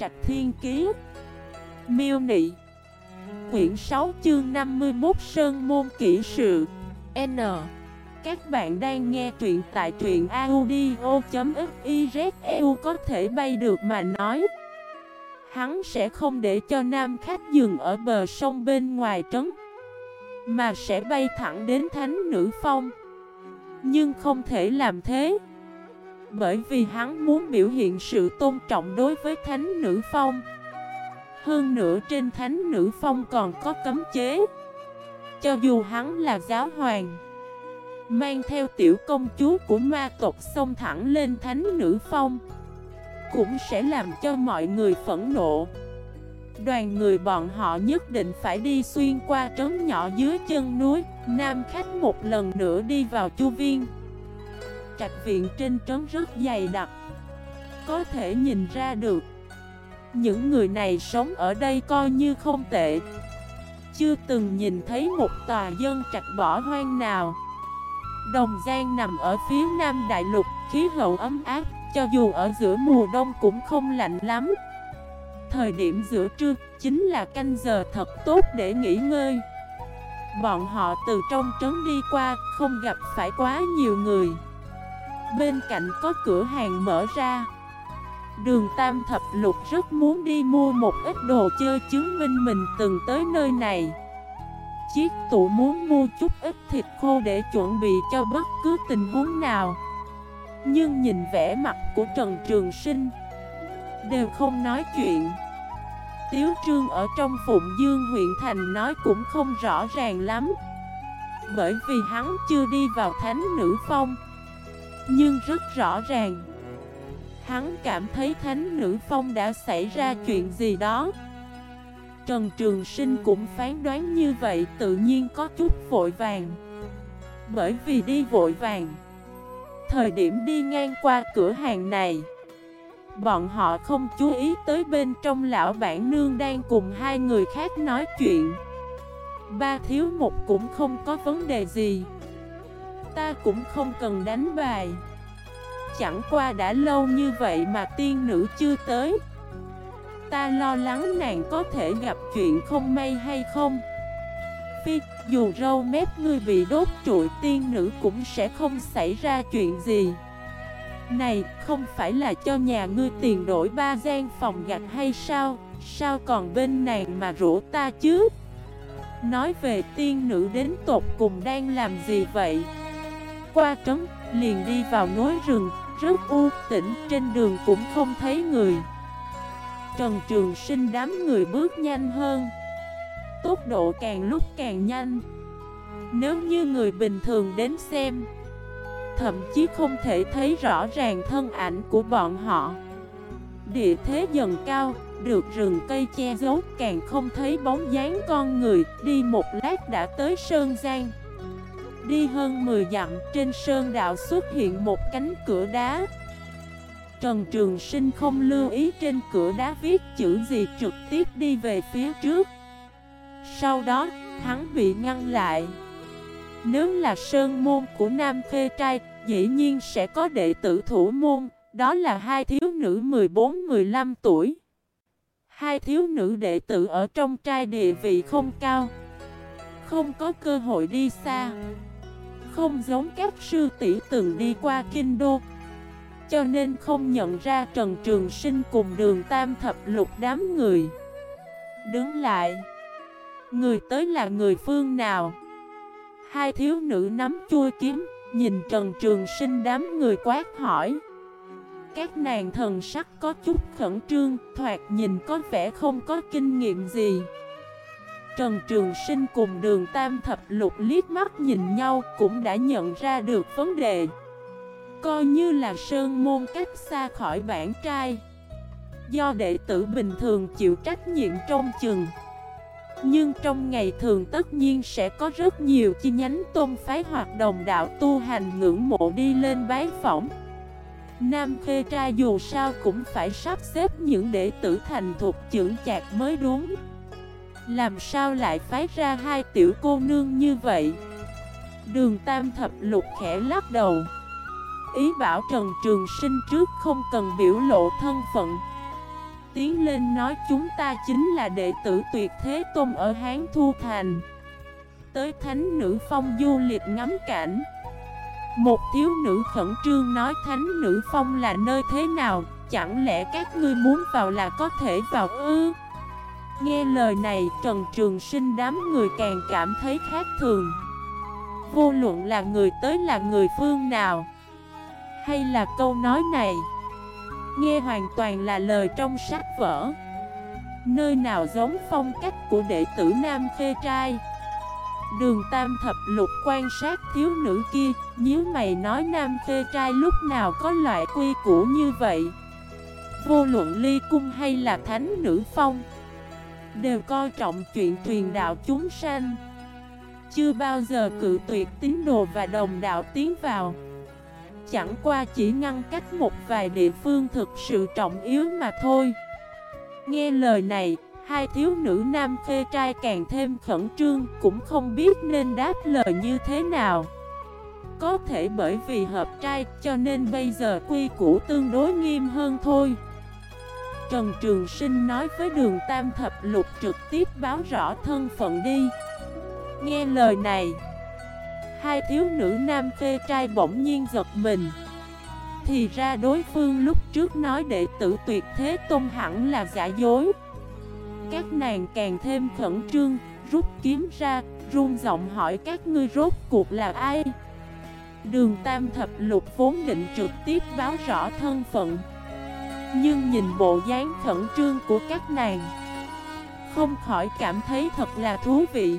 Trạch Thiên Kiế Miêu Nị. Quyển 6 chương 51 Sơn Môn Kỹ Sự. N. Các bạn đang nghe truyện tại truyện audio.xyzeu có thể bay được mà nói. Hắn sẽ không để cho nam khách dừng ở bờ sông bên ngoài trấn, Mà sẽ bay thẳng đến Thánh Nữ Phong. Nhưng không thể làm thế. Bởi vì hắn muốn biểu hiện sự tôn trọng đối với Thánh Nữ Phong. Hơn nữa trên Thánh Nữ Phong còn có cấm chế. Cho dù hắn là giáo hoàng, Mang theo tiểu công chúa của ma tộc xông thẳng lên Thánh Nữ Phong, cũng sẽ làm cho mọi người phẫn nộ. Đoàn người bọn họ nhất định phải đi xuyên qua trấn nhỏ dưới chân núi, Nam khách một lần nữa đi vào chu viên. Trạch viện trên trấn rất dày đặc. Có thể nhìn ra được, Những người này sống ở đây coi như không tệ. Chưa từng nhìn thấy một tòa dân trạch bỏ hoang nào. Đồng Giang nằm ở phía nam đại lục, Khí hậu ấm áp, cho dù ở giữa mùa đông cũng không lạnh lắm. Thời điểm giữa trưa, chính là canh giờ thật tốt để nghỉ ngơi. Bọn họ từ trong trấn đi qua, không gặp phải quá nhiều người. Bên cạnh có cửa hàng mở ra. Đường Tam Thập Lục rất muốn đi mua một ít đồ chơi chứng minh mình từng tới nơi này. Chiếc tụ muốn mua chút ít thịt khô để chuẩn bị cho bất cứ tình huống nào. Nhưng nhìn vẻ mặt của Trần Trường Sinh, Đều không nói chuyện. Tiếu Trương ở trong Phụng Dương huyện thành nói cũng không rõ ràng lắm. Bởi vì hắn chưa đi vào Thánh Nữ Phong. Nhưng rất rõ ràng. Hắn cảm thấy Thánh Nữ Phong đã xảy ra chuyện gì đó. Trần Trường Sinh cũng phán đoán như vậy, tự nhiên có chút vội vàng. Bởi vì đi vội vàng. Thời điểm đi ngang qua cửa hàng này, Bọn họ không chú ý tới bên trong lão bản nương đang cùng hai người khác nói chuyện. Ba thiếu một cũng không có vấn đề gì. Ta cũng không cần đánh bài. Chẳng qua đã lâu như vậy mà tiên nữ chưa tới. Ta lo lắng nàng có thể gặp chuyện không may hay không. Phi dù râu mép ngươi bị đốt trụi tiên nữ cũng sẽ không xảy ra chuyện gì. Này, không phải là cho nhà ngươi tiền đổi ba gian phòng gạch hay sao? Sao còn bên nàng mà rủ ta chứ? Nói về tiên nữ đến tột cùng đang làm gì vậy? Qua trấn, liền đi vào núi rừng Rất u tĩnh, trên đường cũng không thấy người. Trần Trường Sinh đám người bước nhanh hơn. Tốc độ càng lúc càng nhanh. Nếu như người bình thường đến xem Thậm chí không thể thấy rõ ràng thân ảnh của bọn họ. Địa thế dần cao, được rừng cây che giấu Càng không thấy bóng dáng con người Đi một lát đã tới Sơn Giang. Đi hơn 10 dặm trên Sơn Đạo xuất hiện một cánh cửa đá. Trần Trường Sinh không lưu ý trên cửa đá viết chữ gì trực tiếp đi về phía trước. Sau đó, hắn bị ngăn lại. Nếu là sơn môn của Nam Khê Trai, dĩ nhiên sẽ có đệ tử thủ môn, đó là hai thiếu nữ 14-15 tuổi. Hai thiếu nữ đệ tử ở trong trai địa vị không cao, không có cơ hội đi xa, không giống các sư tỷ từng đi qua kinh đô. Cho nên không nhận ra Trần Trường Sinh cùng đường tam thập lục đám người Đứng lại Người tới là người phương nào Hai thiếu nữ nắm chui kiếm, nhìn Trần Trường Sinh đám người quát hỏi. Các nàng thần sắc có chút khẩn trương, thoạt nhìn có vẻ không có kinh nghiệm gì. Trần Trường Sinh cùng đường Tam Thập Lục liếc mắt nhìn nhau cũng đã nhận ra được vấn đề. Coi như là sơn môn cách xa khỏi bản trai. Do đệ tử bình thường chịu trách nhiệm trong chừng. Nhưng trong ngày thường tất nhiên sẽ có rất nhiều chi nhánh tôn phái hoạt động đạo tu hành ngưỡng mộ đi lên bái phỏng Nam Khê Trai dù sao cũng phải sắp xếp những đệ tử thành thuộc trưởng chạc mới đúng làm sao lại phái ra hai tiểu cô nương như vậy? Đường Tam Thập Lục khẽ lắc đầu. Ý bảo Trần Trường Sinh trước không cần biểu lộ thân phận. Tiến lên nói chúng ta chính là đệ tử tuyệt thế tôn ở Hán Thu Thành. Tới thánh nữ phong du lịch ngắm cảnh. Một thiếu nữ khẩn trương nói thánh nữ phong là nơi thế nào? Chẳng lẽ các ngươi muốn vào là có thể vào ư? Nghe lời này, Trần Trường Sinh đám người càng cảm thấy khác thường. Vô luận là người tới là người phương nào, Hay là câu nói này, Nghe hoàn toàn là lời trong sách vở. Nơi nào giống phong cách của đệ tử Nam Khê Trai? Đường Tam Thập Lục quan sát thiếu nữ kia, nhíu mày nói Nam Khê Trai lúc nào có loại quy củ như vậy? Vô luận ly cung hay là thánh nữ phong Đều coi trọng chuyện truyền đạo chúng sanh. Chưa bao giờ cự tuyệt tín đồ và đồng đạo tiến vào. Chẳng qua chỉ ngăn cách một vài địa phương thực sự trọng yếu mà thôi. Nghe lời này, hai thiếu nữ nam khê trai càng thêm khẩn trương Cũng không biết nên đáp lời như thế nào. Có thể bởi vì hợp trai cho nên bây giờ quy củ tương đối nghiêm hơn thôi. Trần Trường Sinh nói với đường Tam Thập Lục trực tiếp báo rõ thân phận đi. Nghe lời này, Hai thiếu nữ nam phê trai bỗng nhiên giật mình. Thì ra đối phương lúc trước nói đệ tử tuyệt thế tôn hẳn là giả dối. Các nàng càng thêm khẩn trương, Rút kiếm ra, Run giọng hỏi các ngươi rốt cuộc là ai? Đường Tam Thập Lục vốn định trực tiếp báo rõ thân phận nhưng nhìn bộ dáng khẩn trương của các nàng, Không khỏi cảm thấy thật là thú vị.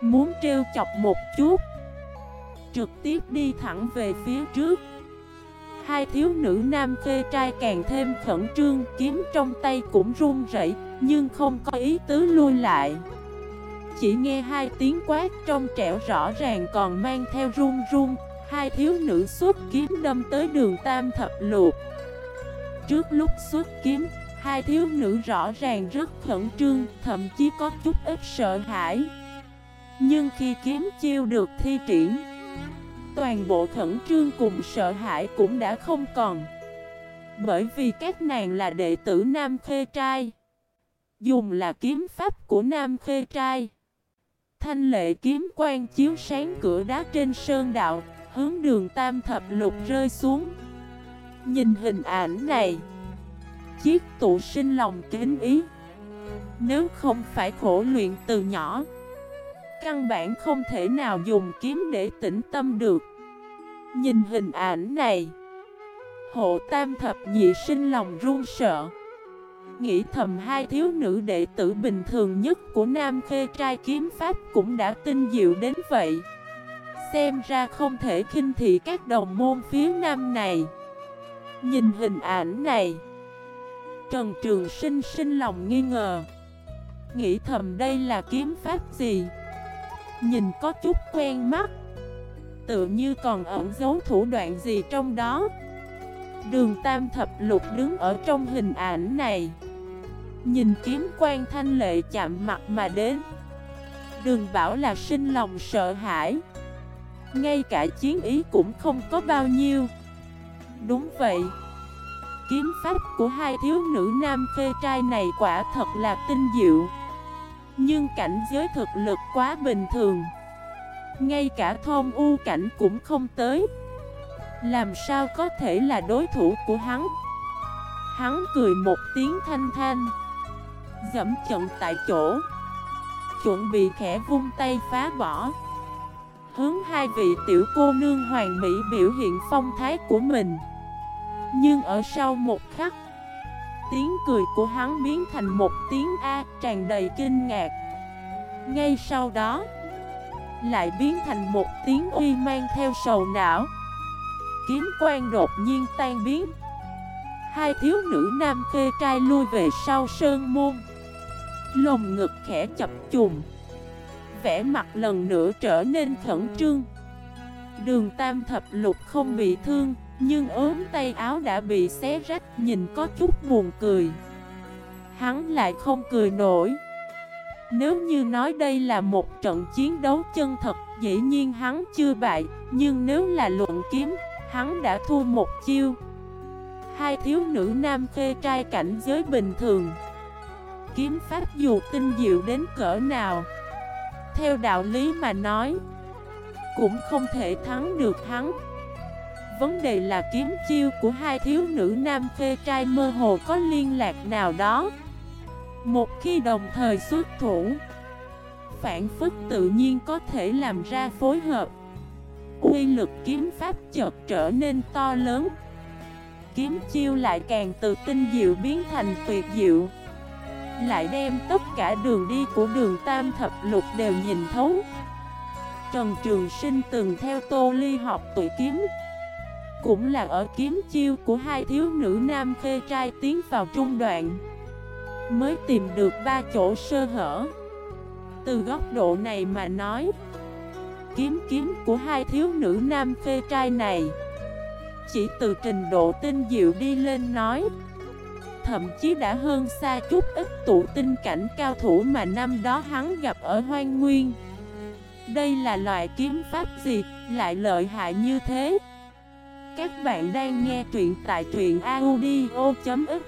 Muốn trêu chọc một chút, trực tiếp đi thẳng về phía trước. Hai thiếu nữ nam phê trai càng thêm khẩn trương, Kiếm trong tay cũng run rẩy, Nhưng không có ý tứ lui lại. Chỉ nghe hai tiếng quát trong trẻo rõ ràng còn mang theo run run. Hai thiếu nữ xuất kiếm đâm tới đường tam thập luộc Trước lúc xuất kiếm, Hai thiếu nữ rõ ràng rất khẩn trương, Thậm chí có chút ít sợ hãi. Nhưng khi kiếm chiêu được thi triển, Toàn bộ khẩn trương cùng sợ hãi cũng đã không còn. Bởi vì các nàng là đệ tử Nam Khê Trai, Dùng là kiếm pháp của Nam Khê Trai. Thanh lệ kiếm quang chiếu sáng cửa đá trên sơn đạo, Hướng đường tam thập lục rơi xuống. Nhìn hình ảnh này. Chiếc tụ sinh lòng kính ý. Nếu không phải khổ luyện từ nhỏ, Căn bản không thể nào dùng kiếm để tĩnh tâm được. Nhìn hình ảnh này Hộ tam thập nhị sinh lòng run sợ. Nghĩ thầm hai thiếu nữ đệ tử bình thường nhất của Nam Khê trai kiếm pháp cũng đã tinh diệu đến vậy. Xem ra không thể khinh thị các đồng môn phía Nam này. Nhìn hình ảnh này, Trần Trường Sinh sinh lòng nghi ngờ. Nghĩ thầm đây là kiếm pháp gì? Nhìn có chút quen mắt. Tự như còn ẩn giấu thủ đoạn gì trong đó. Đường Tam Thập Lục đứng ở trong hình ảnh này. Nhìn kiếm quan thanh lệ chạm mặt mà đến. Đường bảo là sinh lòng sợ hãi. Ngay cả chiến ý cũng không có bao nhiêu. Đúng vậy. Kiếm pháp của hai thiếu nữ nam phê trai này quả thật là tinh diệu. Nhưng cảnh giới thực lực quá bình thường. Ngay cả thôn u cảnh cũng không tới. Làm sao có thể là đối thủ của hắn? Hắn cười một tiếng thanh thanh. Dẫm trận tại chỗ. Chuẩn bị khẽ vung tay phá bỏ. Hướng hai vị tiểu cô nương hoàng mỹ biểu hiện phong thái của mình. Nhưng ở sau một khắc, Tiếng cười của hắn biến thành một tiếng A tràn đầy kinh ngạc. Ngay sau đó, lại biến thành một tiếng uy mang theo sầu não. Kiếm quan đột nhiên tan biến. Hai thiếu nữ nam khê trai lui về sau sơn môn. Lồng ngực khẽ chập trùng vẻ mặt lần nữa trở nên khẩn trương. Đường tam thập lục không bị thương Nhưng ốm tay áo đã bị xé rách Nhìn có chút buồn cười. Hắn lại không cười nổi. Nếu như nói đây là một trận chiến đấu chân thật, dĩ nhiên hắn chưa bại, nhưng nếu là luận kiếm, hắn đã thua một chiêu. hai thiếu nữ nam khê trai cảnh giới bình thường. Kiếm pháp dù tinh diệu đến cỡ nào theo đạo lý mà nói, Cũng không thể thắng được hắn. Vấn đề là kiếm chiêu của hai thiếu nữ nam khê trai mơ hồ có liên lạc nào đó. Một khi đồng thời xuất thủ, Phản phức tự nhiên có thể làm ra phối hợp. Quy lực kiếm pháp chợt trở nên to lớn. Kiếm chiêu lại càng từ tinh diệu biến thành tuyệt diệu. Lại đem tất cả đường đi của đường tam thập lục đều nhìn thấu. Trần Trường Sinh từng theo Tô Ly học tuổi kiếm. Cũng là ở kiếm chiêu của hai thiếu nữ nam khê trai tiến vào trung đoạn, Mới tìm được ba chỗ sơ hở. Từ góc độ này mà nói, Kiếm kiếm của hai thiếu nữ nam phê trai này Chỉ từ trình độ tinh diệu đi lên nói Thậm chí đã hơn xa chút ít tụ tinh cảnh cao thủ mà năm đó hắn gặp ở Hoang Nguyên. Đây là loại kiếm pháp gì, lại lợi hại như thế? Các bạn đang nghe truyện tại truyện audio.fif